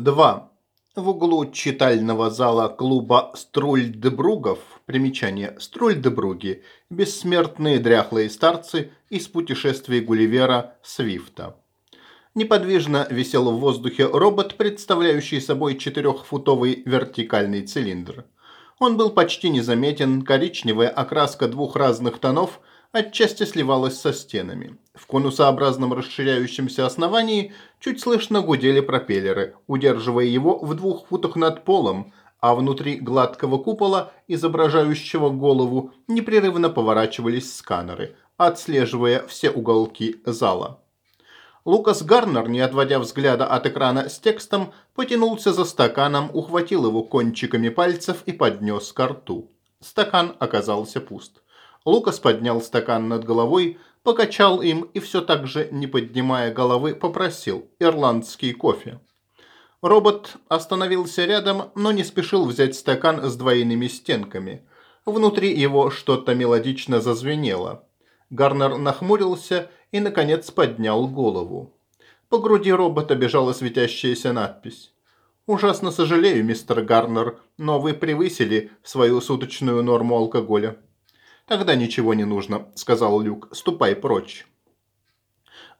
2. В углу читального зала клуба Струльдебругов, примечание Струльдебруги, бессмертные дряхлые старцы из путешествий Гулливера Свифта. Неподвижно висел в воздухе робот, представляющий собой четырехфутовый вертикальный цилиндр. Он был почти незаметен, коричневая окраска двух разных тонов отчасти сливалась со стенами. В конусообразном расширяющемся основании чуть слышно гудели пропеллеры, удерживая его в двух футах над полом, а внутри гладкого купола, изображающего голову, непрерывно поворачивались сканеры, отслеживая все уголки зала. Лукас Гарнер, не отводя взгляда от экрана с текстом, потянулся за стаканом, ухватил его кончиками пальцев и поднес ко рту. Стакан оказался пуст. Лукас поднял стакан над головой, покачал им и все так же, не поднимая головы, попросил ирландский кофе. Робот остановился рядом, но не спешил взять стакан с двойными стенками. Внутри его что-то мелодично зазвенело. Гарнер нахмурился и, наконец, поднял голову. По груди робота бежала светящаяся надпись. «Ужасно сожалею, мистер Гарнер, но вы превысили свою суточную норму алкоголя». «Тогда ничего не нужно», – сказал Люк. «Ступай прочь».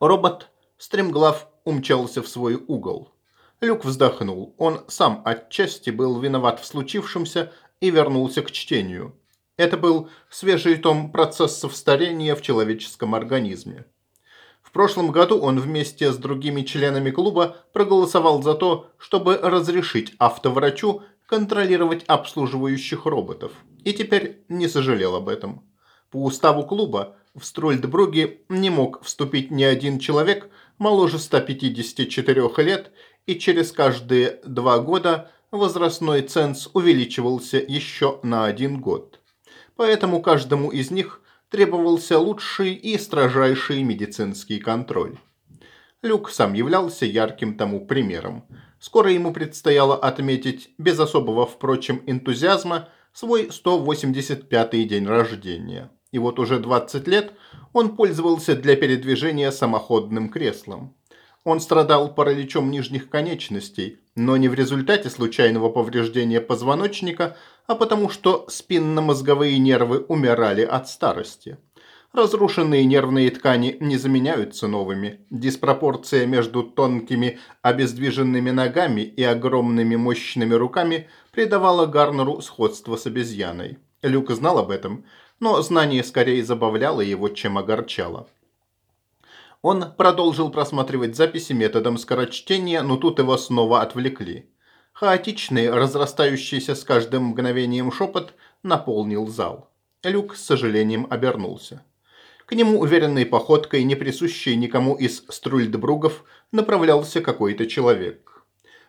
Робот, стремглав, умчался в свой угол. Люк вздохнул. Он сам отчасти был виноват в случившемся и вернулся к чтению. Это был свежий том процессов старения в человеческом организме. В прошлом году он вместе с другими членами клуба проголосовал за то, чтобы разрешить автоврачу контролировать обслуживающих роботов. И теперь не сожалел об этом. По уставу клуба в Строльдбруге не мог вступить ни один человек моложе 154 лет, и через каждые два года возрастной ценз увеличивался еще на один год. Поэтому каждому из них требовался лучший и строжайший медицинский контроль. Люк сам являлся ярким тому примером. Скоро ему предстояло отметить, без особого, впрочем, энтузиазма, свой 185-й день рождения. И вот уже 20 лет он пользовался для передвижения самоходным креслом. Он страдал параличом нижних конечностей, но не в результате случайного повреждения позвоночника, а потому что спинномозговые нервы умирали от старости. Разрушенные нервные ткани не заменяются новыми. Диспропорция между тонкими обездвиженными ногами и огромными мощными руками придавала Гарнеру сходство с обезьяной. Люк знал об этом, но знание скорее забавляло его, чем огорчало. Он продолжил просматривать записи методом скорочтения, но тут его снова отвлекли. Хаотичный, разрастающийся с каждым мгновением шепот наполнил зал. Люк с сожалением обернулся. К нему уверенной походкой, не присущей никому из струльдбругов, направлялся какой-то человек.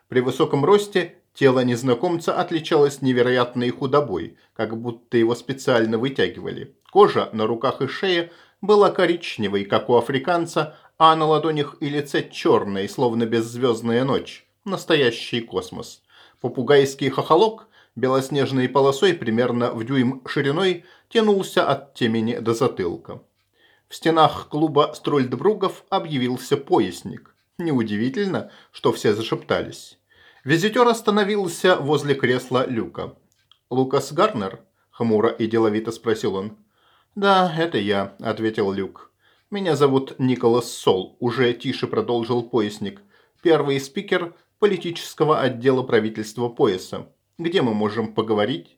При высоком росте тело незнакомца отличалось невероятной худобой, как будто его специально вытягивали. Кожа на руках и шее была коричневой, как у африканца, а на ладонях и лице черной, словно беззвездная ночь. Настоящий космос. Попугайский хохолок белоснежной полосой примерно в дюйм шириной тянулся от темени до затылка. В стенах клуба Строльдбругов объявился поясник. Неудивительно, что все зашептались. Визитер остановился возле кресла Люка. «Лукас Гарнер?» – хмуро и деловито спросил он. «Да, это я», – ответил Люк. «Меня зовут Николас Сол», – уже тише продолжил поясник. «Первый спикер политического отдела правительства пояса. Где мы можем поговорить?»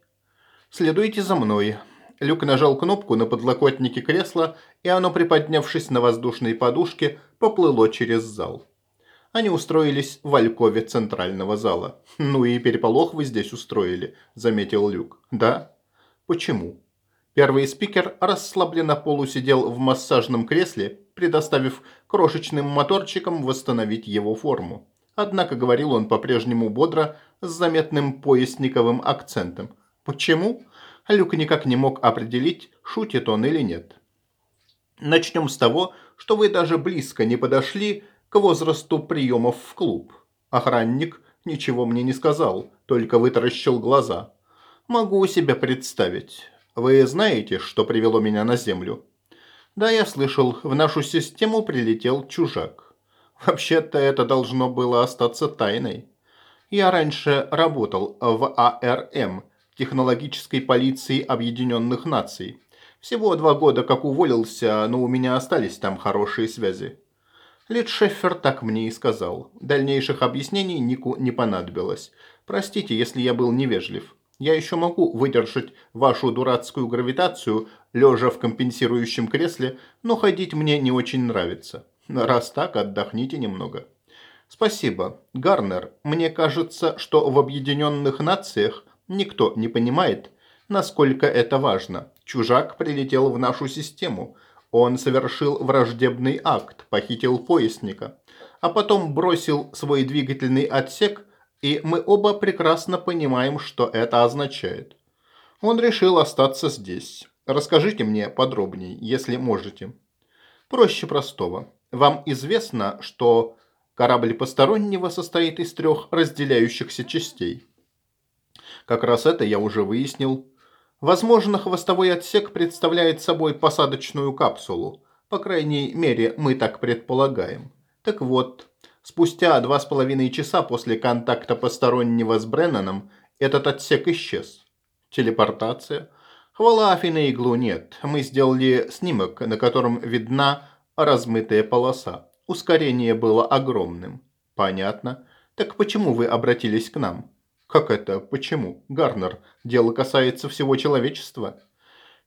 «Следуйте за мной», Люк нажал кнопку на подлокотнике кресла, и оно, приподнявшись на воздушной подушке, поплыло через зал. Они устроились в алькове центрального зала. «Ну и переполох вы здесь устроили», – заметил Люк. «Да? Почему?» Первый спикер расслабленно полусидел в массажном кресле, предоставив крошечным моторчикам восстановить его форму. Однако говорил он по-прежнему бодро, с заметным поясниковым акцентом. «Почему?» Люк никак не мог определить, шутит он или нет. Начнем с того, что вы даже близко не подошли к возрасту приемов в клуб. Охранник ничего мне не сказал, только вытаращил глаза. Могу себе представить. Вы знаете, что привело меня на Землю? Да, я слышал, в нашу систему прилетел чужак. Вообще-то это должно было остаться тайной. Я раньше работал в АРМ, технологической полиции Объединенных Наций. Всего два года как уволился, но у меня остались там хорошие связи. Лид Шеффер так мне и сказал. Дальнейших объяснений Нику не понадобилось. Простите, если я был невежлив. Я еще могу выдержать вашу дурацкую гравитацию, лежа в компенсирующем кресле, но ходить мне не очень нравится. Раз так, отдохните немного. Спасибо. Гарнер, мне кажется, что в Объединенных Нациях никто не понимает, насколько это важно. Чужак прилетел в нашу систему. Он совершил враждебный акт, похитил поясника, а потом бросил свой двигательный отсек, и мы оба прекрасно понимаем, что это означает. Он решил остаться здесь. Расскажите мне подробнее, если можете. Проще простого. Вам известно, что корабль постороннего состоит из трех разделяющихся частей. Как раз это я уже выяснил. Возможно, хвостовой отсек представляет собой посадочную капсулу. По крайней мере, мы так предполагаем. Так вот, спустя два с половиной часа после контакта постороннего с Бреннаном этот отсек исчез. Телепортация. Хвала Афины иглу нет. Мы сделали снимок, на котором видна размытая полоса. Ускорение было огромным. Понятно. Так почему вы обратились к нам? Как это? Почему? Гарнер, дело касается всего человечества.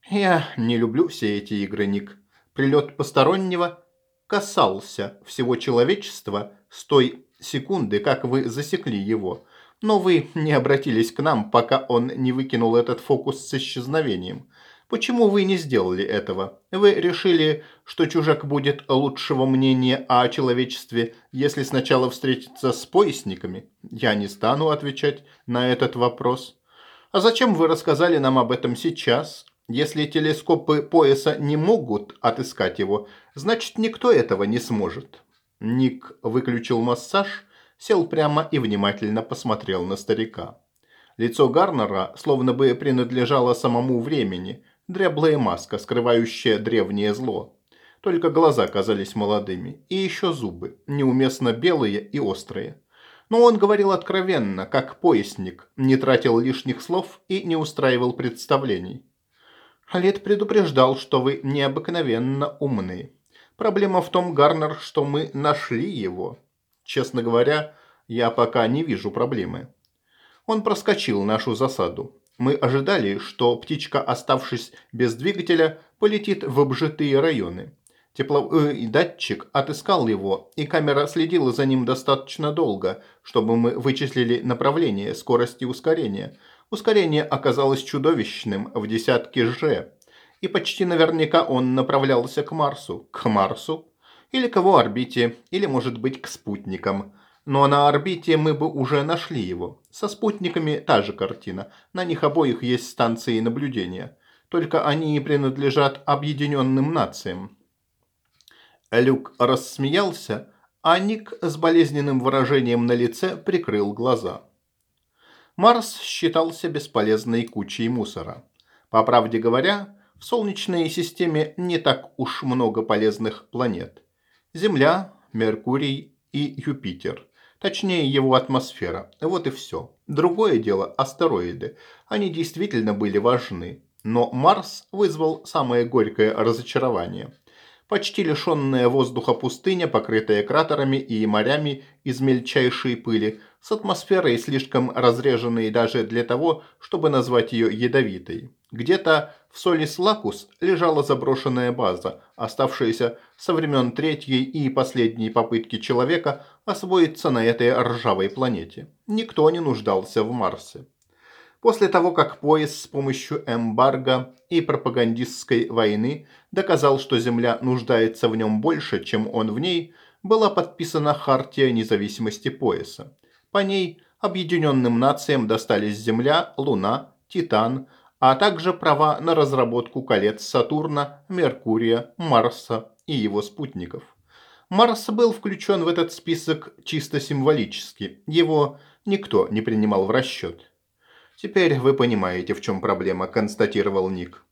Я не люблю все эти игры, Ник. Прилет постороннего касался всего человечества с той секунды, как вы засекли его. Но вы не обратились к нам, пока он не выкинул этот фокус с исчезновением. Почему вы не сделали этого? Вы решили, что чужак будет лучшего мнения о человечестве, если сначала встретиться с поясниками? Я не стану отвечать на этот вопрос. А зачем вы рассказали нам об этом сейчас? Если телескопы пояса не могут отыскать его, значит никто этого не сможет. Ник выключил массаж, сел прямо и внимательно посмотрел на старика. Лицо Гарнера словно бы принадлежало самому времени, дряблая маска, скрывающая древнее зло. Только глаза казались молодыми, и еще зубы, неуместно белые и острые. Но он говорил откровенно, как поясник, не тратил лишних слов и не устраивал представлений. Лет предупреждал, что вы необыкновенно умны. Проблема в том, Гарнер, что мы нашли его. Честно говоря, я пока не вижу проблемы. Он проскочил нашу засаду. Мы ожидали, что птичка, оставшись без двигателя, полетит в обжитые районы. Тепловой э, датчик отыскал его, и камера следила за ним достаточно долго, чтобы мы вычислили направление, скорость и ускорение. Ускорение оказалось чудовищным, в десятки G. И почти наверняка он направлялся к Марсу. К Марсу? Или к его орбите, или, может быть, к спутникам. Но на орбите мы бы уже нашли его. Со спутниками та же картина. На них обоих есть станции наблюдения. Только они принадлежат объединенным нациям. Люк рассмеялся, а Ник с болезненным выражением на лице прикрыл глаза. Марс считался бесполезной кучей мусора. По правде говоря, в Солнечной системе не так уж много полезных планет. Земля, Меркурий и Юпитер. Точнее, его атмосфера. Вот и все. Другое дело – астероиды. Они действительно были важны. Но Марс вызвал самое горькое разочарование. Почти лишенная воздуха пустыня, покрытая кратерами и морями из мельчайшей пыли, с атмосферой слишком разреженной даже для того, чтобы назвать ее ядовитой. Где-то в Солис Лакус лежала заброшенная база, оставшаяся со времен третьей и последней попытки человека освоиться на этой ржавой планете. Никто не нуждался в Марсе. После того, как пояс с помощью эмбарго и пропагандистской войны доказал, что Земля нуждается в нем больше, чем он в ней, была подписана Хартия независимости пояса. По ней объединенным нациям достались Земля, Луна, Титан, а также права на разработку колец Сатурна, Меркурия, Марса и его спутников. Марс был включен в этот список чисто символически, его никто не принимал в расчет. «Теперь вы понимаете, в чем проблема», – констатировал Ник.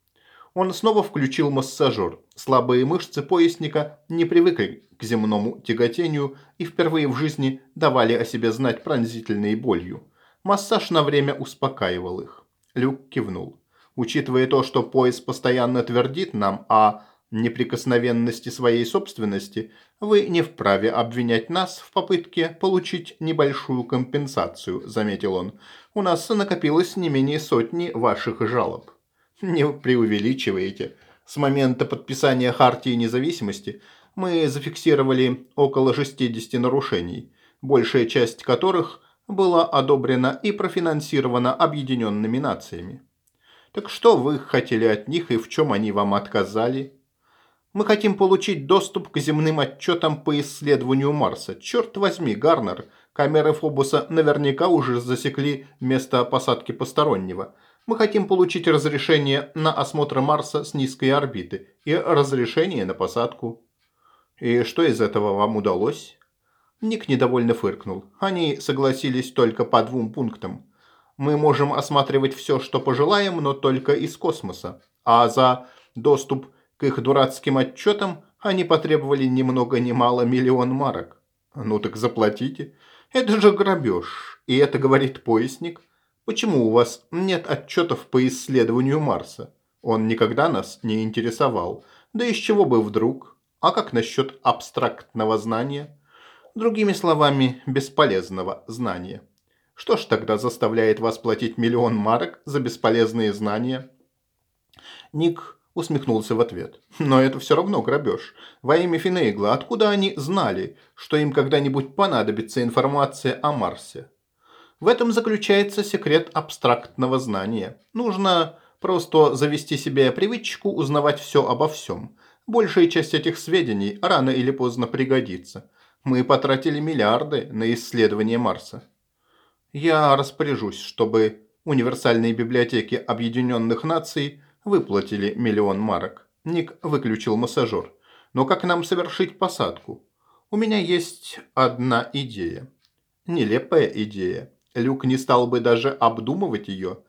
Он снова включил массажер. Слабые мышцы поясника не привыкли к земному тяготению и впервые в жизни давали о себе знать пронзительной болью. Массаж на время успокаивал их. Люк кивнул. Учитывая то, что пояс постоянно твердит нам о неприкосновенности своей собственности, вы не вправе обвинять нас в попытке получить небольшую компенсацию, заметил он. У нас накопилось не менее сотни ваших жалоб. Не преувеличиваете. С момента подписания Хартии независимости мы зафиксировали около 60 нарушений, большая часть которых была одобрена и профинансирована объединенными нациями. Так что вы хотели от них и в чем они вам отказали? Мы хотим получить доступ к земным отчетам по исследованию Марса. Черт возьми, Гарнер, камеры Фобуса наверняка уже засекли место посадки постороннего. Мы хотим получить разрешение на осмотр Марса с низкой орбиты и разрешение на посадку. И что из этого вам удалось? Ник недовольно фыркнул. Они согласились только по двум пунктам. Мы можем осматривать все, что пожелаем, но только из космоса. А за доступ к их дурацким отчетам они потребовали ни много ни мало миллион марок. Ну так заплатите. Это же грабеж. И это говорит поясник. Почему у вас нет отчетов по исследованию Марса? Он никогда нас не интересовал. Да из чего бы вдруг? А как насчет абстрактного знания? Другими словами, бесполезного знания. Что ж тогда заставляет вас платить миллион марок за бесполезные знания? Ник усмехнулся в ответ. Но это все равно грабеж. Во имя Финейгла, откуда они знали, что им когда-нибудь понадобится информация о Марсе? В этом заключается секрет абстрактного знания. Нужно просто завести себе привычку узнавать все обо всем. Большая часть этих сведений рано или поздно пригодится. Мы потратили миллиарды на исследование Марса. Я распоряжусь, чтобы универсальные библиотеки Объединенных Наций выплатили миллион марок. Ник выключил массажер. Но как нам совершить посадку? У меня есть одна идея. Нелепая идея. Люк не стал бы даже обдумывать ее,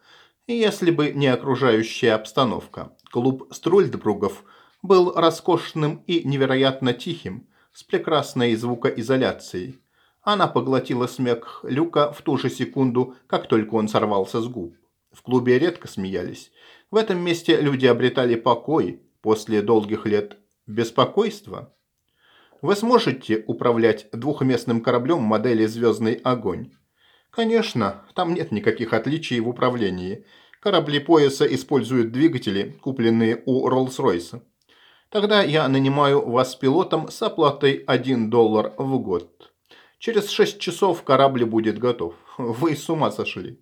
если бы не окружающая обстановка. Клуб Струльдбругов был роскошным и невероятно тихим, с прекрасной звукоизоляцией. Она поглотила смех Люка в ту же секунду, как только он сорвался с губ. В клубе редко смеялись. В этом месте люди обретали покой после долгих лет беспокойства. Вы сможете управлять двухместным кораблем модели «Звездный огонь». Конечно, там нет никаких отличий в управлении. Корабли пояса используют двигатели, купленные у Роллс-Ройса. Тогда я нанимаю вас пилотом с оплатой 1 доллар в год. Через 6 часов корабль будет готов. Вы с ума сошли.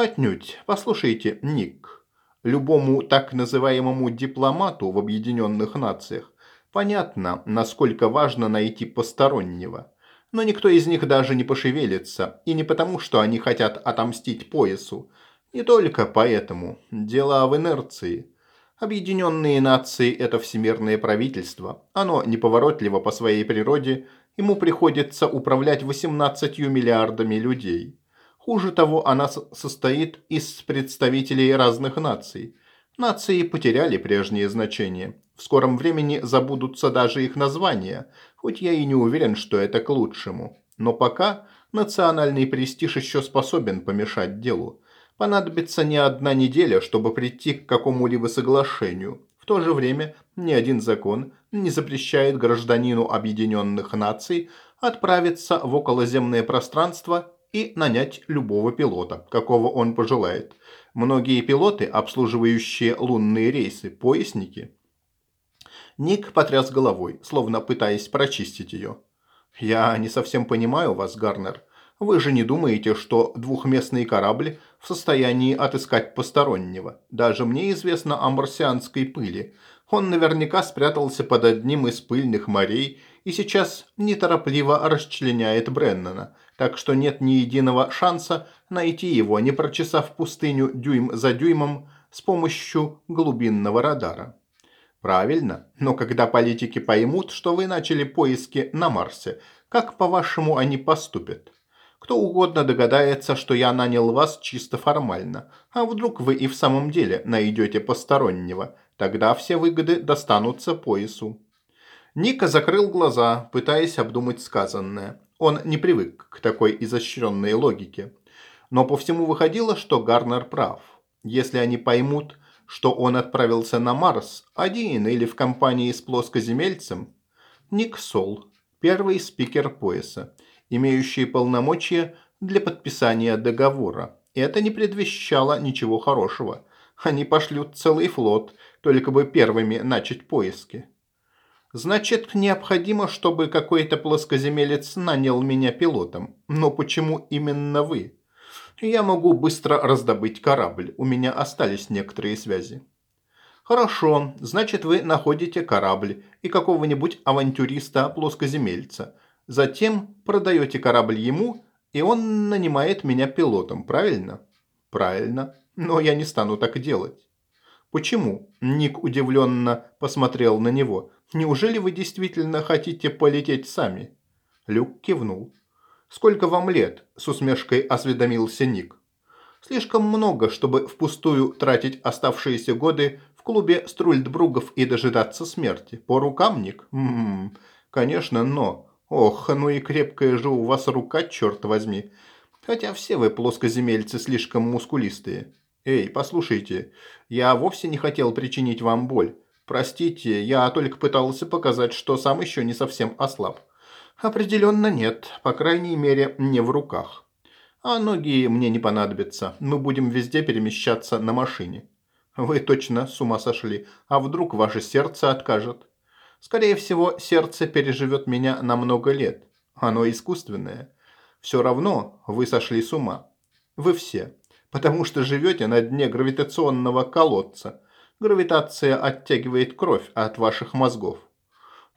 Отнюдь. Послушайте, Ник. Любому так называемому дипломату в Объединенных Нациях понятно, насколько важно найти постороннего. Но никто из них даже не пошевелится, и не потому, что они хотят отомстить поясу. Не только поэтому. Дело в инерции. Объединенные нации – это всемирное правительство. Оно неповоротливо по своей природе, ему приходится управлять 18 миллиардами людей. Хуже того, она состоит из представителей разных наций. Нации потеряли прежние значения. В скором времени забудутся даже их названия, хоть я и не уверен, что это к лучшему. Но пока национальный престиж еще способен помешать делу. Понадобится не одна неделя, чтобы прийти к какому-либо соглашению. В то же время ни один закон не запрещает гражданину Объединенных Наций отправиться в околоземное пространство и нанять любого пилота, какого он пожелает. Многие пилоты, обслуживающие лунные рейсы, поясники. Ник потряс головой, словно пытаясь прочистить ее. «Я не совсем понимаю вас, Гарнер. Вы же не думаете, что двухместный корабль в состоянии отыскать постороннего? Даже мне известно о марсианской пыли. Он наверняка спрятался под одним из пыльных морей и сейчас неторопливо расчленяет Бреннана, так что нет ни единого шанса найти его, не прочесав пустыню дюйм за дюймом с помощью глубинного радара. Правильно, но когда политики поймут, что вы начали поиски на Марсе, как, по-вашему, они поступят? Кто угодно догадается, что я нанял вас чисто формально. А вдруг вы и в самом деле найдете постороннего? Тогда все выгоды достанутся поясу. Ника закрыл глаза, пытаясь обдумать сказанное. Он не привык к такой изощренной логике. Но по всему выходило, что Гарнер прав. Если они поймут, что он отправился на Марс один или в компании с плоскоземельцем, Ник Сол, первый спикер пояса, имеющий полномочия для подписания договора. И это не предвещало ничего хорошего. Они пошлют целый флот, только бы первыми начать поиски. Значит, необходимо, чтобы какой-то плоскоземелец нанял меня пилотом. Но почему именно вы? Я могу быстро раздобыть корабль. У меня остались некоторые связи. Хорошо, значит вы находите корабль и какого-нибудь авантюриста-плоскоземельца. Затем продаете корабль ему, и он нанимает меня пилотом, правильно? Правильно, но я не стану так делать. Почему? Ник удивленно посмотрел на него. Неужели вы действительно хотите полететь сами? Люк кивнул. «Сколько вам лет?» – с усмешкой осведомился Ник. «Слишком много, чтобы впустую тратить оставшиеся годы в клубе Струльдбругов и дожидаться смерти. По рукам, Ник? Ммм, конечно, но... Ох, ну и крепкая же у вас рука, черт возьми. Хотя все вы плоскоземельцы слишком мускулистые. Эй, послушайте, я вовсе не хотел причинить вам боль. Простите, я только пытался показать, что сам еще не совсем ослаб. Определенно нет, по крайней мере, не в руках. А ноги мне не понадобятся, мы будем везде перемещаться на машине. Вы точно с ума сошли, а вдруг ваше сердце откажет? Скорее всего, сердце переживет меня на много лет. Оно искусственное. Все равно вы сошли с ума. Вы все. Потому что живете на дне гравитационного колодца. Гравитация оттягивает кровь от ваших мозгов.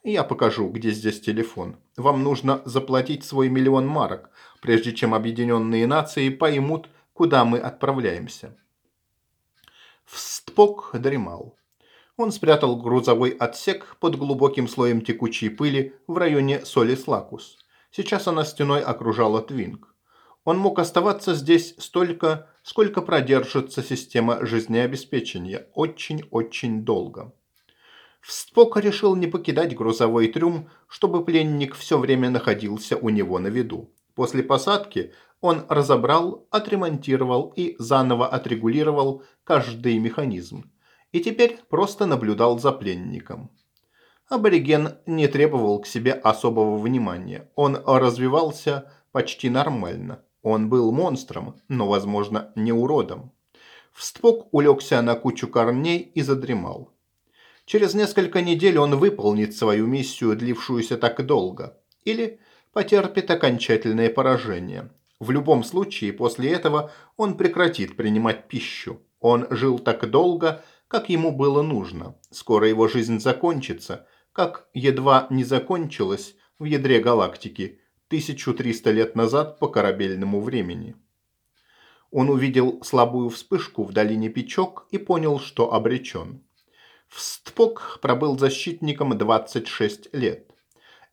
Я покажу, где здесь телефон. Вам нужно заплатить свой миллион марок, прежде чем объединенные нации поймут, куда мы отправляемся. Встпок дремал. Он спрятал грузовой отсек под глубоким слоем текучей пыли в районе Солис-Лакус. Сейчас она стеной окружала Твинг. Он мог оставаться здесь столько, сколько продержится система жизнеобеспечения. Очень-очень долго. Спок решил не покидать грузовой трюм, чтобы пленник все время находился у него на виду. После посадки он разобрал, отремонтировал и заново отрегулировал каждый механизм. И теперь просто наблюдал за пленником. Абориген не требовал к себе особого внимания. Он развивался почти нормально. Он был монстром, но, возможно, не уродом. Встпок улегся на кучу корней и задремал. Через несколько недель он выполнит свою миссию, длившуюся так долго. Или потерпит окончательное поражение. В любом случае, после этого он прекратит принимать пищу. Он жил так долго, как ему было нужно. Скоро его жизнь закончится, как едва не закончилась в ядре галактики 1300 лет назад по корабельному времени. Он увидел слабую вспышку в долине Печок и понял, что обречен. Встпок пробыл защитником 26 лет.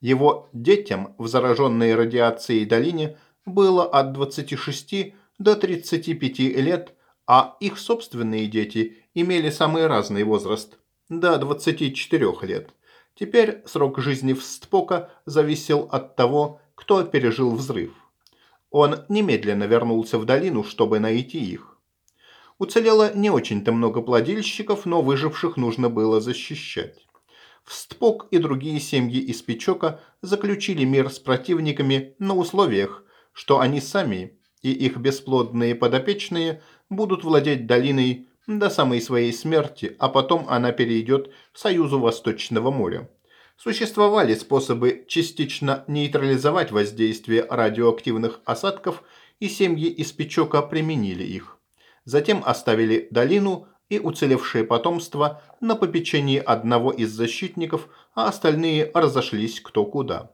Его детям в зараженной радиацией долине было от 26 до 35 лет, а их собственные дети имели самый разный возраст – до 24 лет. Теперь срок жизни Встпока зависел от того, кто пережил взрыв. Он немедленно вернулся в долину, чтобы найти их. Уцелело не очень-то много плодильщиков, но выживших нужно было защищать. Встпок и другие семьи из Печока заключили мир с противниками на условиях, что они сами и их бесплодные подопечные будут владеть долиной до самой своей смерти, а потом она перейдет к Союзу Восточного моря. Существовали способы частично нейтрализовать воздействие радиоактивных осадков, и семьи из Печока применили их затем оставили долину и уцелевшее потомство на попечении одного из защитников, а остальные разошлись кто куда.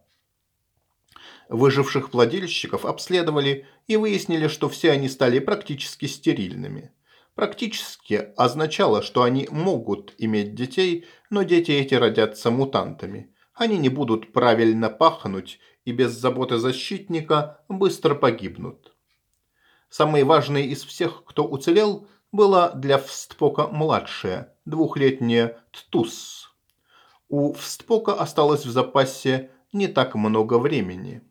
Выживших владельщиков обследовали и выяснили, что все они стали практически стерильными. Практически означало, что они могут иметь детей, но дети эти родятся мутантами. Они не будут правильно пахнуть и без заботы защитника быстро погибнут. Самый важный из всех, кто уцелел, было для Встпока младшее, двухлетнее Ттус. У Встпока осталось в запасе не так много времени.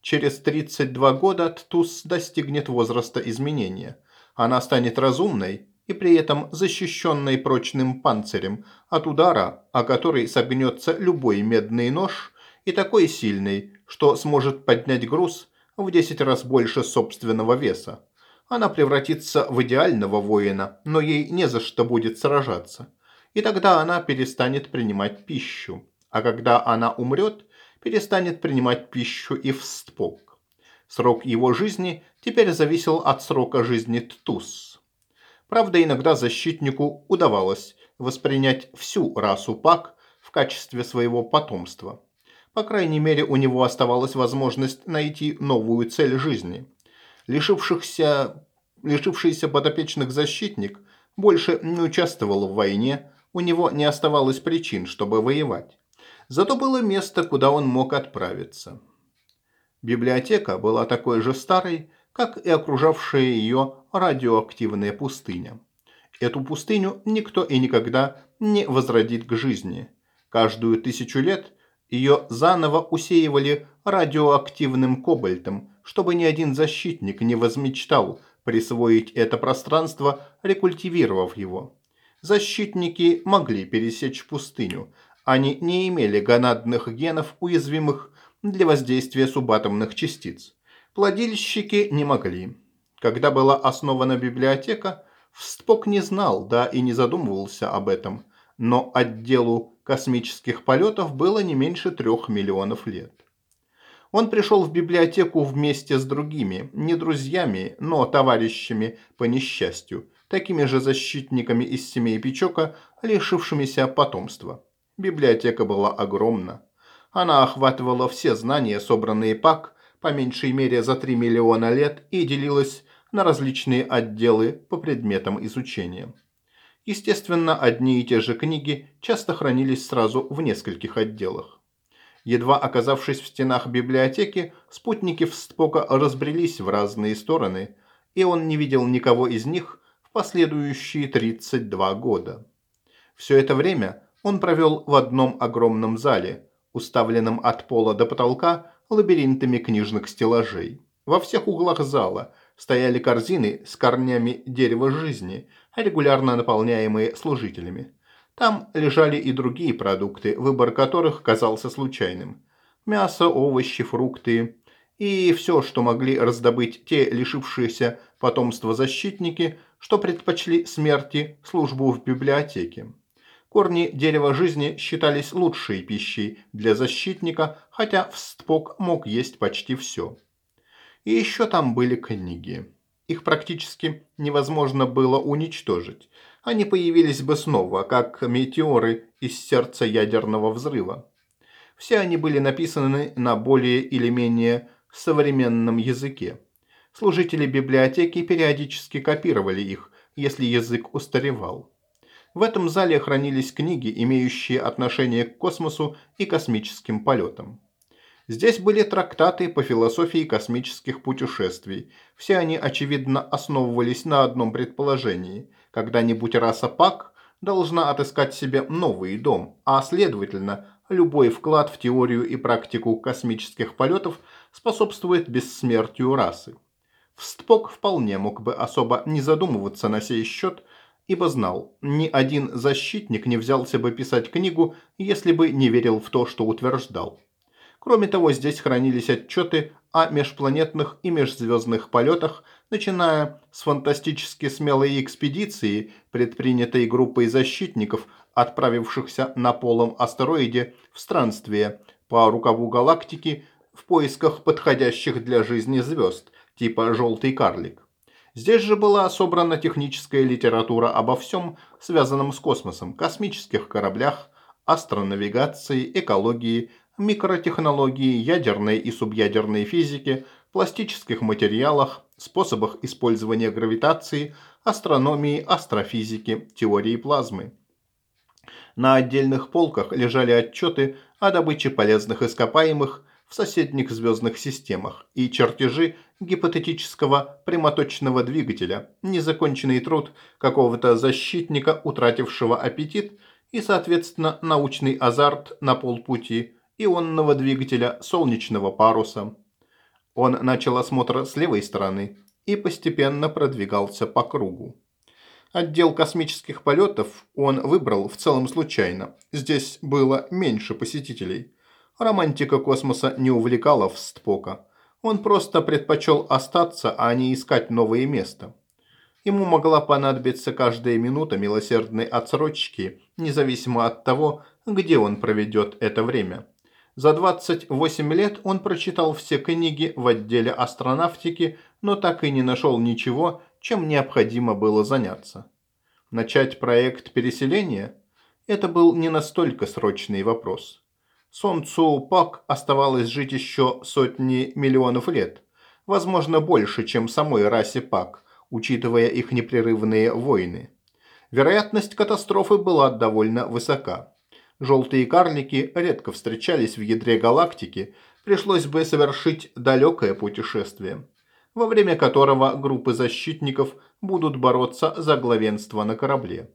Через 32 года Ттус достигнет возраста изменения. Она станет разумной и при этом защищенной прочным панцирем от удара, о который согнется любой медный нож, и такой сильный, что сможет поднять груз в 10 раз больше собственного веса. Она превратится в идеального воина, но ей не за что будет сражаться. И тогда она перестанет принимать пищу. А когда она умрет, перестанет принимать пищу и встпок. Срок его жизни теперь зависел от срока жизни Ттус. Правда, иногда защитнику удавалось воспринять всю расу Пак в качестве своего потомства. По крайней мере, у него оставалась возможность найти новую цель жизни. Лишившихся, лишившийся подопечных защитник больше не участвовал в войне, у него не оставалось причин, чтобы воевать. Зато было место, куда он мог отправиться. Библиотека была такой же старой, как и окружавшая ее радиоактивная пустыня. Эту пустыню никто и никогда не возродит к жизни. Каждую тысячу лет ее заново усеивали радиоактивным кобальтом, чтобы ни один защитник не возмечтал присвоить это пространство, рекультивировав его. Защитники могли пересечь пустыню. Они не имели гонадных генов, уязвимых для воздействия субатомных частиц. Плодильщики не могли. Когда была основана библиотека, Вспок не знал, да и не задумывался об этом, но отделу космических полетов было не меньше трех миллионов лет. Он пришел в библиотеку вместе с другими, не друзьями, но товарищами по несчастью, такими же защитниками из семей Печока, лишившимися потомства. Библиотека была огромна. Она охватывала все знания, собранные ПАК, по меньшей мере за 3 миллиона лет, и делилась на различные отделы по предметам изучения. Естественно, одни и те же книги часто хранились сразу в нескольких отделах. Едва оказавшись в стенах библиотеки, спутники Вспока разбрелись в разные стороны, и он не видел никого из них в последующие 32 года. Все это время он провел в одном огромном зале, уставленном от пола до потолка лабиринтами книжных стеллажей. Во всех углах зала стояли корзины с корнями дерева жизни – регулярно наполняемые служителями. Там лежали и другие продукты, выбор которых казался случайным. Мясо, овощи, фрукты и все, что могли раздобыть те лишившиеся потомства защитники, что предпочли смерти службу в библиотеке. Корни дерева жизни считались лучшей пищей для защитника, хотя встпок мог есть почти все. И еще там были книги. Их практически невозможно было уничтожить. Они появились бы снова, как метеоры из сердца ядерного взрыва. Все они были написаны на более или менее современном языке. Служители библиотеки периодически копировали их, если язык устаревал. В этом зале хранились книги, имеющие отношение к космосу и космическим полетам. Здесь были трактаты по философии космических путешествий. Все они, очевидно, основывались на одном предположении. Когда-нибудь раса Пак должна отыскать себе новый дом, а следовательно, любой вклад в теорию и практику космических полетов способствует бессмертию расы. Встпок вполне мог бы особо не задумываться на сей счет, ибо знал, ни один защитник не взялся бы писать книгу, если бы не верил в то, что утверждал. Кроме того, здесь хранились отчеты о межпланетных и межзвездных полетах, начиная с фантастически смелой экспедиции, предпринятой группой защитников, отправившихся на полом астероиде в странствие по рукаву галактики в поисках подходящих для жизни звезд, типа «желтый карлик». Здесь же была собрана техническая литература обо всем, связанном с космосом, космических кораблях, астронавигации, экологии, микротехнологии, ядерной и субъядерной физике, пластических материалах, способах использования гравитации, астрономии, астрофизике, теории плазмы. На отдельных полках лежали отчеты о добыче полезных ископаемых в соседних звездных системах и чертежи гипотетического прямоточного двигателя, незаконченный труд какого-то защитника, утратившего аппетит, и, соответственно, научный азарт на полпути ионного двигателя солнечного паруса. Он начал осмотр с левой стороны и постепенно продвигался по кругу. Отдел космических полетов он выбрал в целом случайно. Здесь было меньше посетителей – Романтика космоса не увлекала Встпока. Он просто предпочел остаться, а не искать новое место. Ему могла понадобиться каждая минута милосердной отсрочки, независимо от того, где он проведет это время. За 28 лет он прочитал все книги в отделе астронавтики, но так и не нашел ничего, чем необходимо было заняться. Начать проект переселения? Это был не настолько срочный вопрос. Солнцу Пак оставалось жить еще сотни миллионов лет. Возможно, больше, чем самой расе Пак, учитывая их непрерывные войны. Вероятность катастрофы была довольно высока. Желтые карлики редко встречались в ядре галактики, пришлось бы совершить далекое путешествие, во время которого группы защитников будут бороться за главенство на корабле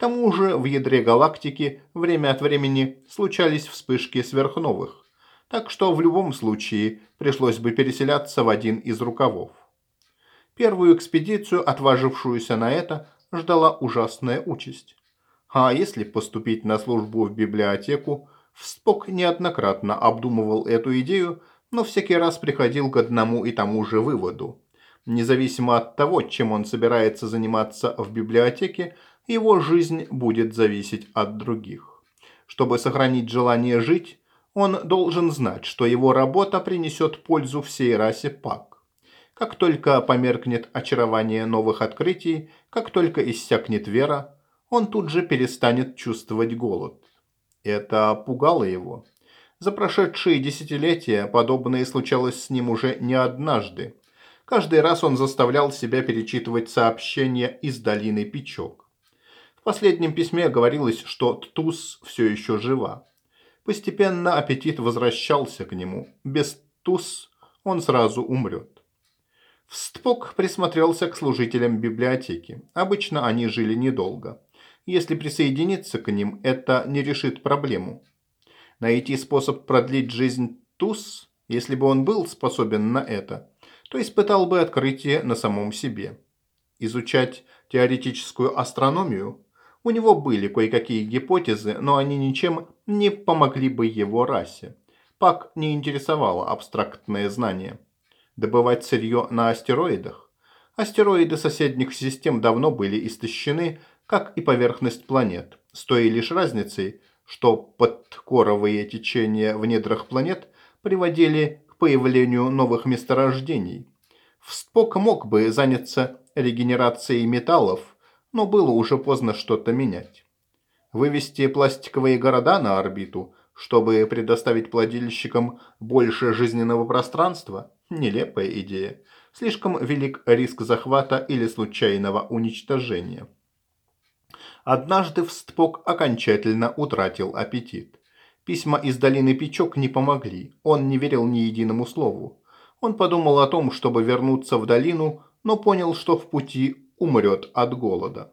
тому же в ядре галактики время от времени случались вспышки сверхновых, так что в любом случае пришлось бы переселяться в один из рукавов. Первую экспедицию, отважившуюся на это, ждала ужасная участь. А если поступить на службу в библиотеку, Спок неоднократно обдумывал эту идею, но всякий раз приходил к одному и тому же выводу. Независимо от того, чем он собирается заниматься в библиотеке, его жизнь будет зависеть от других. Чтобы сохранить желание жить, он должен знать, что его работа принесет пользу всей расе Пак. Как только померкнет очарование новых открытий, как только иссякнет вера, он тут же перестанет чувствовать голод. Это пугало его. За прошедшие десятилетия подобное случалось с ним уже не однажды. Каждый раз он заставлял себя перечитывать сообщения из долины Печок. В последнем письме говорилось, что Ттус все еще жива. Постепенно аппетит возвращался к нему. Без Тус он сразу умрет. Встпок присмотрелся к служителям библиотеки. Обычно они жили недолго. Если присоединиться к ним, это не решит проблему. Найти способ продлить жизнь Тус, если бы он был способен на это, то испытал бы открытие на самом себе. Изучать теоретическую астрономию у него были кое-какие гипотезы, но они ничем не помогли бы его расе. Пак не интересовало абстрактное знание. Добывать сырье на астероидах? Астероиды соседних систем давно были истощены, как и поверхность планет, с той лишь разницей, что подкоровые течения в недрах планет приводили к появлению новых месторождений. Вспок мог бы заняться регенерацией металлов, но было уже поздно что-то менять. Вывести пластиковые города на орбиту, чтобы предоставить плодильщикам больше жизненного пространства – нелепая идея. Слишком велик риск захвата или случайного уничтожения. Однажды Встпок окончательно утратил аппетит. Письма из долины Печок не помогли, он не верил ни единому слову. Он подумал о том, чтобы вернуться в долину, но понял, что в пути умрет от голода.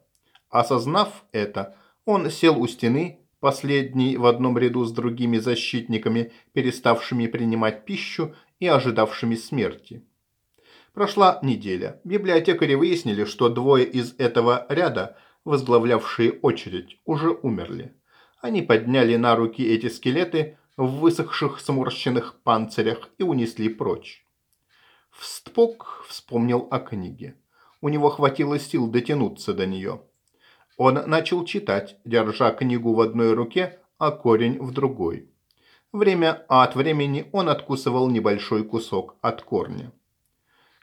Осознав это, он сел у стены, последний в одном ряду с другими защитниками, переставшими принимать пищу и ожидавшими смерти. Прошла неделя. Библиотекари выяснили, что двое из этого ряда, возглавлявшие очередь, уже умерли. Они подняли на руки эти скелеты в высохших сморщенных панцирях и унесли прочь. Встпок вспомнил о книге у него хватило сил дотянуться до нее. Он начал читать, держа книгу в одной руке, а корень в другой. Время от времени он откусывал небольшой кусок от корня.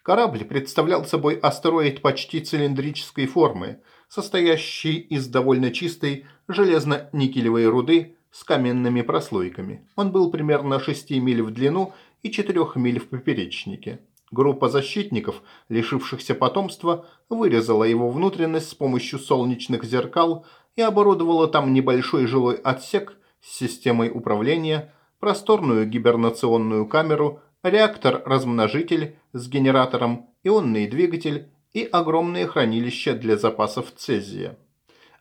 Корабль представлял собой астероид почти цилиндрической формы, состоящий из довольно чистой железно-никелевой руды с каменными прослойками. Он был примерно 6 миль в длину и 4 миль в поперечнике. Группа защитников, лишившихся потомства, вырезала его внутренность с помощью солнечных зеркал и оборудовала там небольшой жилой отсек с системой управления, просторную гибернационную камеру, реактор-размножитель с генератором, ионный двигатель и огромные хранилища для запасов цезия.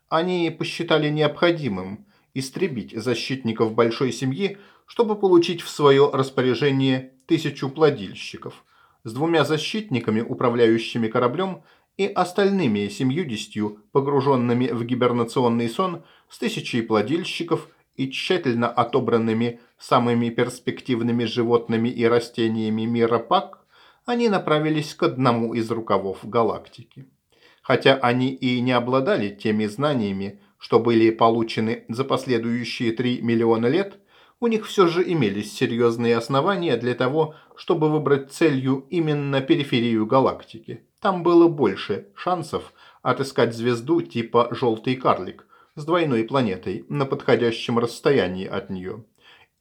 Они посчитали необходимым истребить защитников большой семьи, чтобы получить в свое распоряжение тысячу плодильщиков, с двумя защитниками, управляющими кораблем, и остальными семьюдесятью, погруженными в гибернационный сон, с тысячей плодильщиков и тщательно отобранными самыми перспективными животными и растениями мира ПАК, они направились к одному из рукавов галактики. Хотя они и не обладали теми знаниями, что были получены за последующие 3 миллиона лет, у них все же имелись серьезные основания для того, чтобы выбрать целью именно периферию галактики. Там было больше шансов отыскать звезду типа «желтый карлик» с двойной планетой на подходящем расстоянии от нее.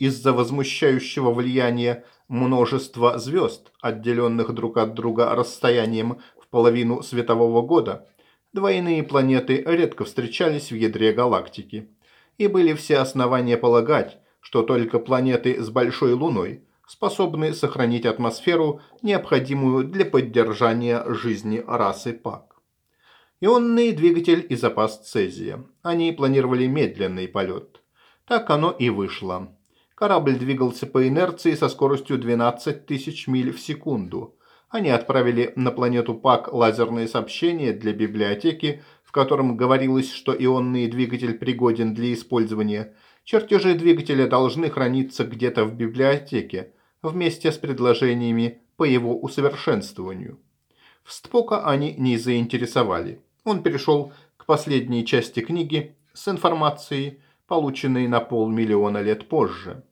Из-за возмущающего влияния множества звезд, отделенных друг от друга расстоянием в половину светового года, двойные планеты редко встречались в ядре галактики. И были все основания полагать, что только планеты с большой Луной способны сохранить атмосферу, необходимую для поддержания жизни расы ПАК. Ионный двигатель и запас цезия. Они планировали медленный полет. Так оно и вышло. Корабль двигался по инерции со скоростью 12 тысяч миль в секунду. Они отправили на планету ПАК лазерные сообщения для библиотеки, в котором говорилось, что ионный двигатель пригоден для использования – Чертежи двигателя должны храниться где-то в библиотеке, вместе с предложениями по его усовершенствованию. В Стпока они не заинтересовали. Он перешел к последней части книги с информацией, полученной на полмиллиона лет позже.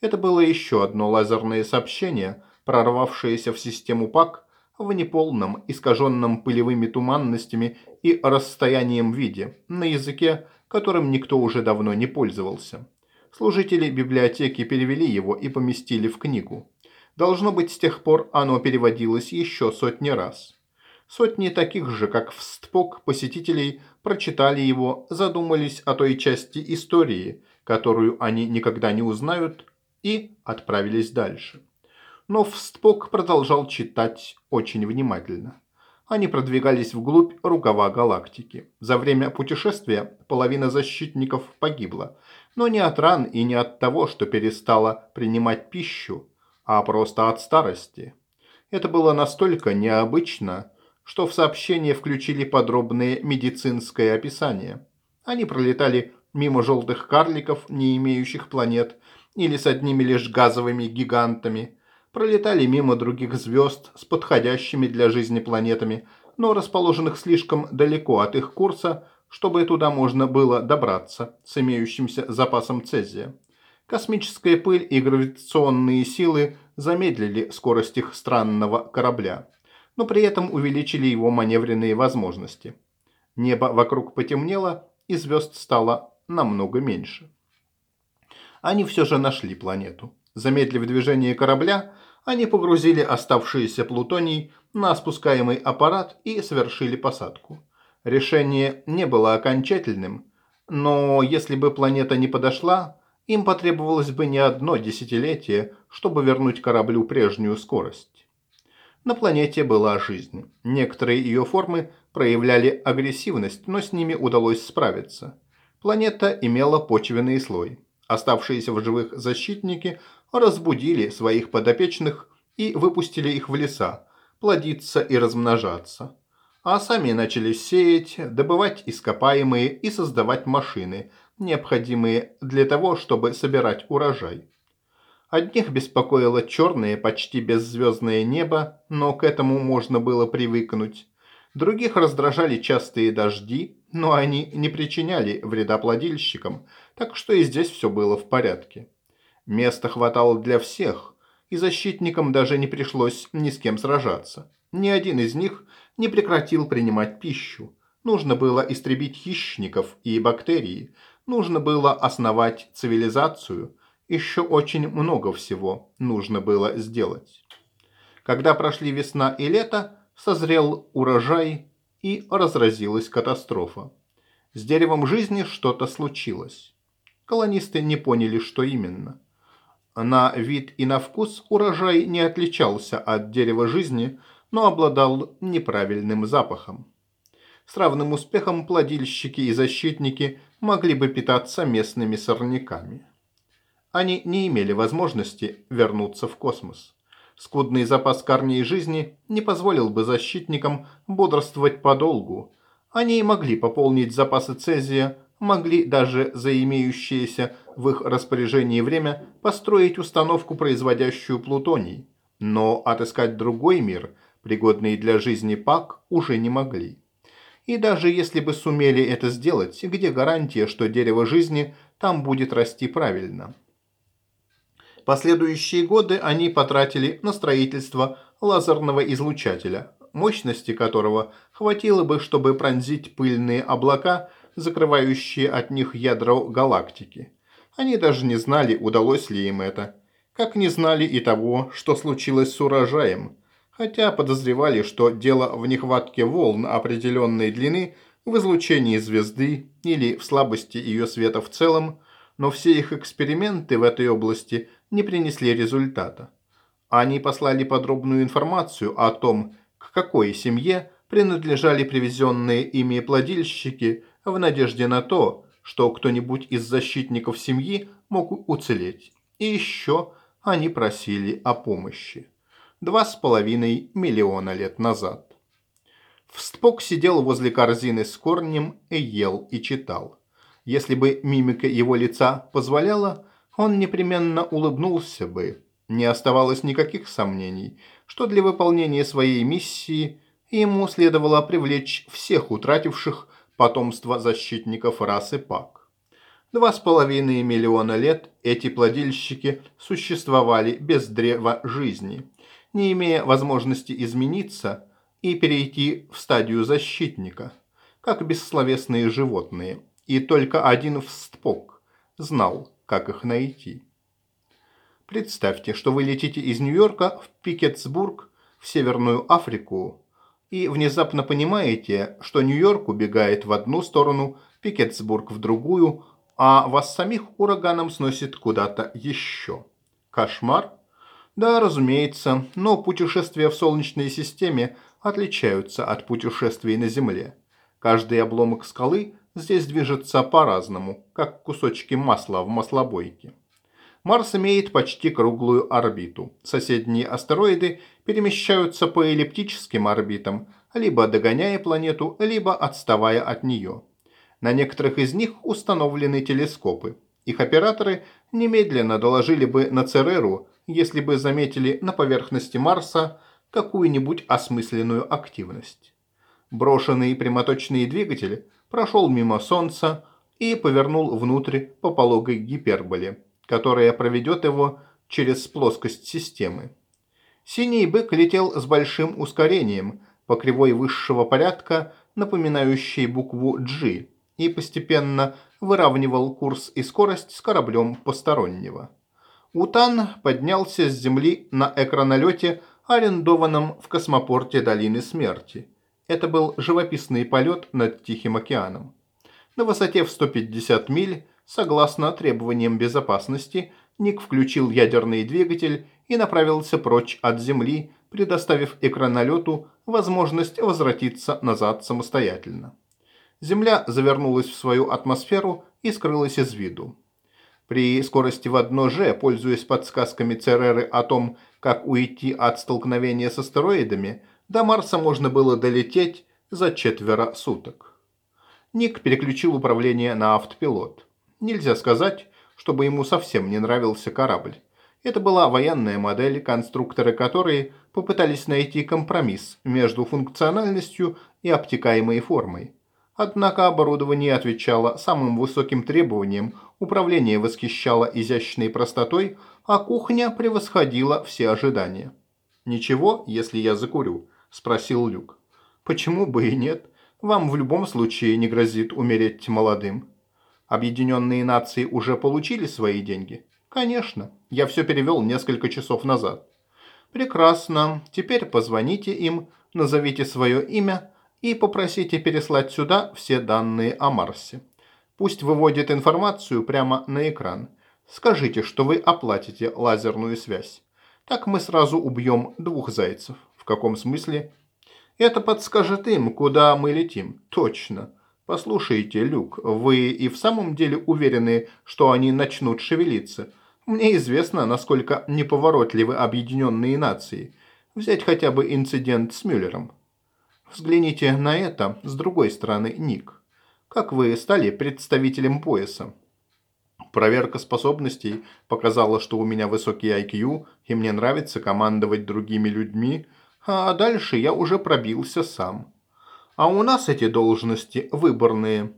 Это было еще одно лазерное сообщение, прорвавшееся в систему ПАК в неполном, искаженном пылевыми туманностями и расстоянием виде, на языке, которым никто уже давно не пользовался. Служители библиотеки перевели его и поместили в книгу. Должно быть, с тех пор оно переводилось еще сотни раз. Сотни таких же, как в Стпок, посетителей прочитали его, задумались о той части истории, которую они никогда не узнают, и отправились дальше. Но Встпок продолжал читать очень внимательно они продвигались вглубь рукава галактики. За время путешествия половина защитников погибла, но не от ран и не от того, что перестала принимать пищу, а просто от старости. Это было настолько необычно, что в сообщение включили подробное медицинское описание. Они пролетали мимо желтых карликов, не имеющих планет, или с одними лишь газовыми гигантами – пролетали мимо других звезд с подходящими для жизни планетами, но расположенных слишком далеко от их курса, чтобы туда можно было добраться с имеющимся запасом цезия. Космическая пыль и гравитационные силы замедлили скорость их странного корабля, но при этом увеличили его маневренные возможности. Небо вокруг потемнело, и звезд стало намного меньше. Они все же нашли планету. Замедлив движение корабля, они погрузили оставшийся плутоний на спускаемый аппарат и совершили посадку. Решение не было окончательным, но если бы планета не подошла, им потребовалось бы не одно десятилетие, чтобы вернуть кораблю прежнюю скорость. На планете была жизнь. Некоторые ее формы проявляли агрессивность, но с ними удалось справиться. Планета имела почвенный слой. Оставшиеся в живых защитники разбудили своих подопечных и выпустили их в леса, плодиться и размножаться. А сами начали сеять, добывать ископаемые и создавать машины, необходимые для того, чтобы собирать урожай. Одних беспокоило черное, почти беззвездное небо, но к этому можно было привыкнуть. Других раздражали частые дожди, но они не причиняли вреда плодильщикам, так что и здесь все было в порядке. Места хватало для всех, и защитникам даже не пришлось ни с кем сражаться. Ни один из них не прекратил принимать пищу. Нужно было истребить хищников и бактерии, нужно было основать цивилизацию, еще очень много всего нужно было сделать. Когда прошли весна и лето, созрел урожай и разразилась катастрофа. С деревом жизни что-то случилось. Колонисты не поняли, что именно. На вид и на вкус урожай не отличался от дерева жизни, но обладал неправильным запахом. С равным успехом плодильщики и защитники могли бы питаться местными сорняками. Они не имели возможности вернуться в космос. Скудный запас корней жизни не позволил бы защитникам бодрствовать подолгу. Они могли пополнить запасы цезия, могли даже за имеющееся в их распоряжении время построить установку, производящую плутоний. Но отыскать другой мир, пригодный для жизни ПАК, уже не могли. И даже если бы сумели это сделать, где гарантия, что дерево жизни там будет расти правильно? Последующие годы они потратили на строительство лазерного излучателя, мощности которого хватило бы, чтобы пронзить пыльные облака, закрывающие от них ядро галактики. Они даже не знали, удалось ли им это. Как не знали и того, что случилось с урожаем. Хотя подозревали, что дело в нехватке волн определенной длины в излучении звезды или в слабости ее света в целом, но все их эксперименты в этой области не принесли результата. Они послали подробную информацию о том, к какой семье принадлежали привезенные ими плодильщики в надежде на то, что кто-нибудь из защитников семьи мог уцелеть. И еще они просили о помощи. Два с половиной миллиона лет назад. Встпок сидел возле корзины с корнем и ел и читал. Если бы мимика его лица позволяла, он непременно улыбнулся бы. Не оставалось никаких сомнений, что для выполнения своей миссии ему следовало привлечь всех утративших потомство защитников расы Пак. Два с половиной миллиона лет эти плодильщики существовали без древа жизни, не имея возможности измениться и перейти в стадию защитника, как бессловесные животные – и только один встпок знал, как их найти. Представьте, что вы летите из Нью-Йорка в Пикетсбург, в Северную Африку, и внезапно понимаете, что Нью-Йорк убегает в одну сторону, Пикетсбург в другую, а вас самих ураганом сносит куда-то еще. Кошмар? Да, разумеется, но путешествия в Солнечной системе отличаются от путешествий на Земле. Каждый обломок скалы здесь движется по-разному, как кусочки масла в маслобойке. Марс имеет почти круглую орбиту. Соседние астероиды перемещаются по эллиптическим орбитам, либо догоняя планету, либо отставая от нее. На некоторых из них установлены телескопы. Их операторы немедленно доложили бы на Цереру, если бы заметили на поверхности Марса какую-нибудь осмысленную активность. Брошенный прямоточный двигатель прошел мимо Солнца и повернул внутрь по пологой гиперболе, которая проведет его через плоскость системы. Синий бык летел с большим ускорением по кривой высшего порядка, напоминающей букву G, и постепенно выравнивал курс и скорость с кораблем постороннего. Утан поднялся с земли на экранолете, арендованном в космопорте Долины Смерти – это был живописный полет над Тихим океаном. На высоте в 150 миль, согласно требованиям безопасности, Ник включил ядерный двигатель и направился прочь от Земли, предоставив экранолету возможность возвратиться назад самостоятельно. Земля завернулась в свою атмосферу и скрылась из виду. При скорости в 1G, пользуясь подсказками Цереры о том, как уйти от столкновения с астероидами, до Марса можно было долететь за четверо суток. Ник переключил управление на автопилот. Нельзя сказать, чтобы ему совсем не нравился корабль. Это была военная модель, конструкторы которой попытались найти компромисс между функциональностью и обтекаемой формой. Однако оборудование отвечало самым высоким требованиям, управление восхищало изящной простотой, а кухня превосходила все ожидания. «Ничего, если я закурю», – спросил Люк. «Почему бы и нет? Вам в любом случае не грозит умереть молодым». «Объединенные нации уже получили свои деньги?» «Конечно. Я все перевел несколько часов назад». «Прекрасно. Теперь позвоните им, назовите свое имя и попросите переслать сюда все данные о Марсе. Пусть выводит информацию прямо на экран. Скажите, что вы оплатите лазерную связь. Так мы сразу убьем двух зайцев. В каком смысле? Это подскажет им, куда мы летим. Точно. Послушайте, Люк, вы и в самом деле уверены, что они начнут шевелиться? Мне известно, насколько неповоротливы объединенные нации. Взять хотя бы инцидент с Мюллером. Взгляните на это с другой стороны, Ник. Как вы стали представителем пояса? Проверка способностей показала, что у меня высокий IQ, и мне нравится командовать другими людьми, а дальше я уже пробился сам. А у нас эти должности выборные.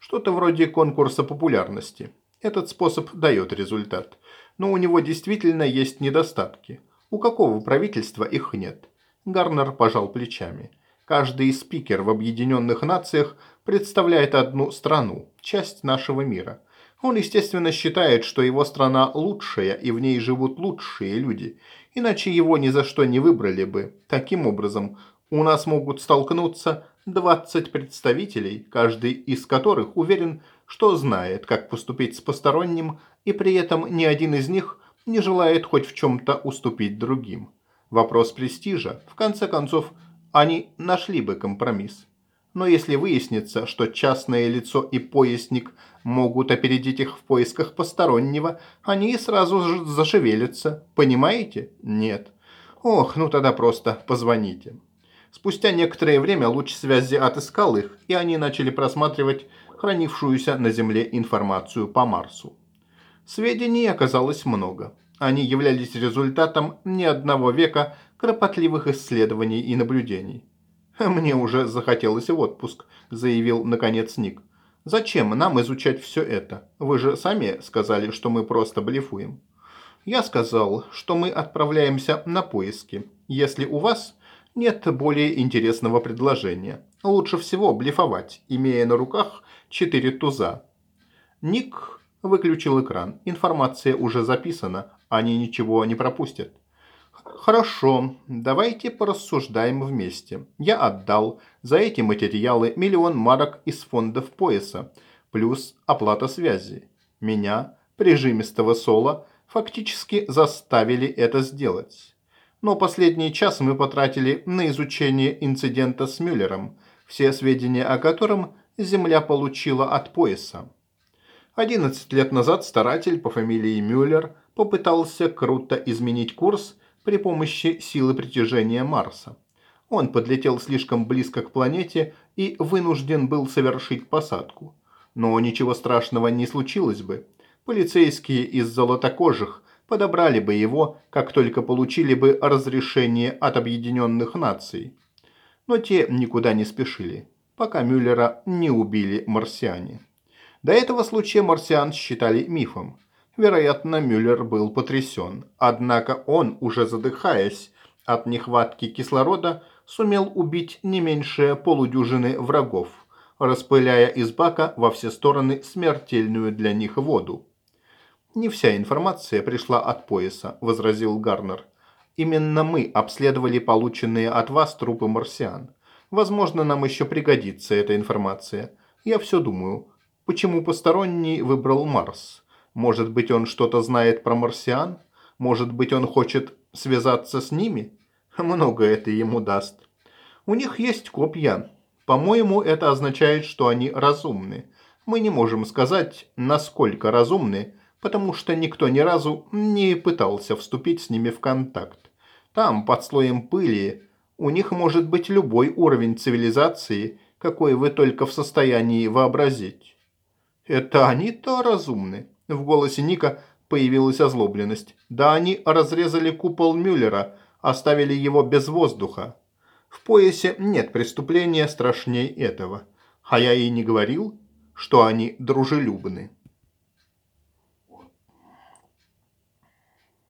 Что-то вроде конкурса популярности. Этот способ дает результат. Но у него действительно есть недостатки. У какого правительства их нет? Гарнер пожал плечами. Каждый спикер в Объединенных Нациях представляет одну страну, часть нашего мира. Он, естественно, считает, что его страна лучшая и в ней живут лучшие люди, иначе его ни за что не выбрали бы. Таким образом, у нас могут столкнуться 20 представителей, каждый из которых уверен, что знает, как поступить с посторонним, и при этом ни один из них не желает хоть в чем-то уступить другим. Вопрос престижа, в конце концов, они нашли бы компромисс. Но если выяснится, что частное лицо и поясник могут опередить их в поисках постороннего, они сразу же зашевелятся. Понимаете? Нет. Ох, ну тогда просто позвоните. Спустя некоторое время луч связи отыскал их, и они начали просматривать хранившуюся на Земле информацию по Марсу. Сведений оказалось много. Они являлись результатом не одного века кропотливых исследований и наблюдений. «Мне уже захотелось в отпуск», – заявил наконец Ник. «Зачем нам изучать все это? Вы же сами сказали, что мы просто блефуем». «Я сказал, что мы отправляемся на поиски. Если у вас нет более интересного предложения, лучше всего блефовать, имея на руках четыре туза». Ник выключил экран. Информация уже записана, они ничего не пропустят. Хорошо, давайте порассуждаем вместе. Я отдал за эти материалы миллион марок из фондов пояса, плюс оплата связи. Меня, прижимистого Соло, фактически заставили это сделать. Но последний час мы потратили на изучение инцидента с Мюллером, все сведения о котором Земля получила от пояса. 11 лет назад старатель по фамилии Мюллер попытался круто изменить курс при помощи силы притяжения Марса. Он подлетел слишком близко к планете и вынужден был совершить посадку. Но ничего страшного не случилось бы. Полицейские из золотокожих подобрали бы его, как только получили бы разрешение от Объединенных Наций. Но те никуда не спешили, пока Мюллера не убили марсиане. До этого случая марсиан считали мифом. Вероятно, Мюллер был потрясен. Однако он, уже задыхаясь от нехватки кислорода, сумел убить не меньше полудюжины врагов, распыляя из бака во все стороны смертельную для них воду. «Не вся информация пришла от пояса», – возразил Гарнер. «Именно мы обследовали полученные от вас трупы марсиан. Возможно, нам еще пригодится эта информация. Я все думаю, почему посторонний выбрал Марс?» Может быть, он что-то знает про марсиан? Может быть, он хочет связаться с ними? Много это ему даст. У них есть копья. По-моему, это означает, что они разумны. Мы не можем сказать, насколько разумны, потому что никто ни разу не пытался вступить с ними в контакт. Там, под слоем пыли, у них может быть любой уровень цивилизации, какой вы только в состоянии вообразить. Это они-то разумны. В голосе Ника появилась озлобленность. Да они разрезали купол Мюллера, оставили его без воздуха. В поясе нет преступления страшней этого. А я и не говорил, что они дружелюбны.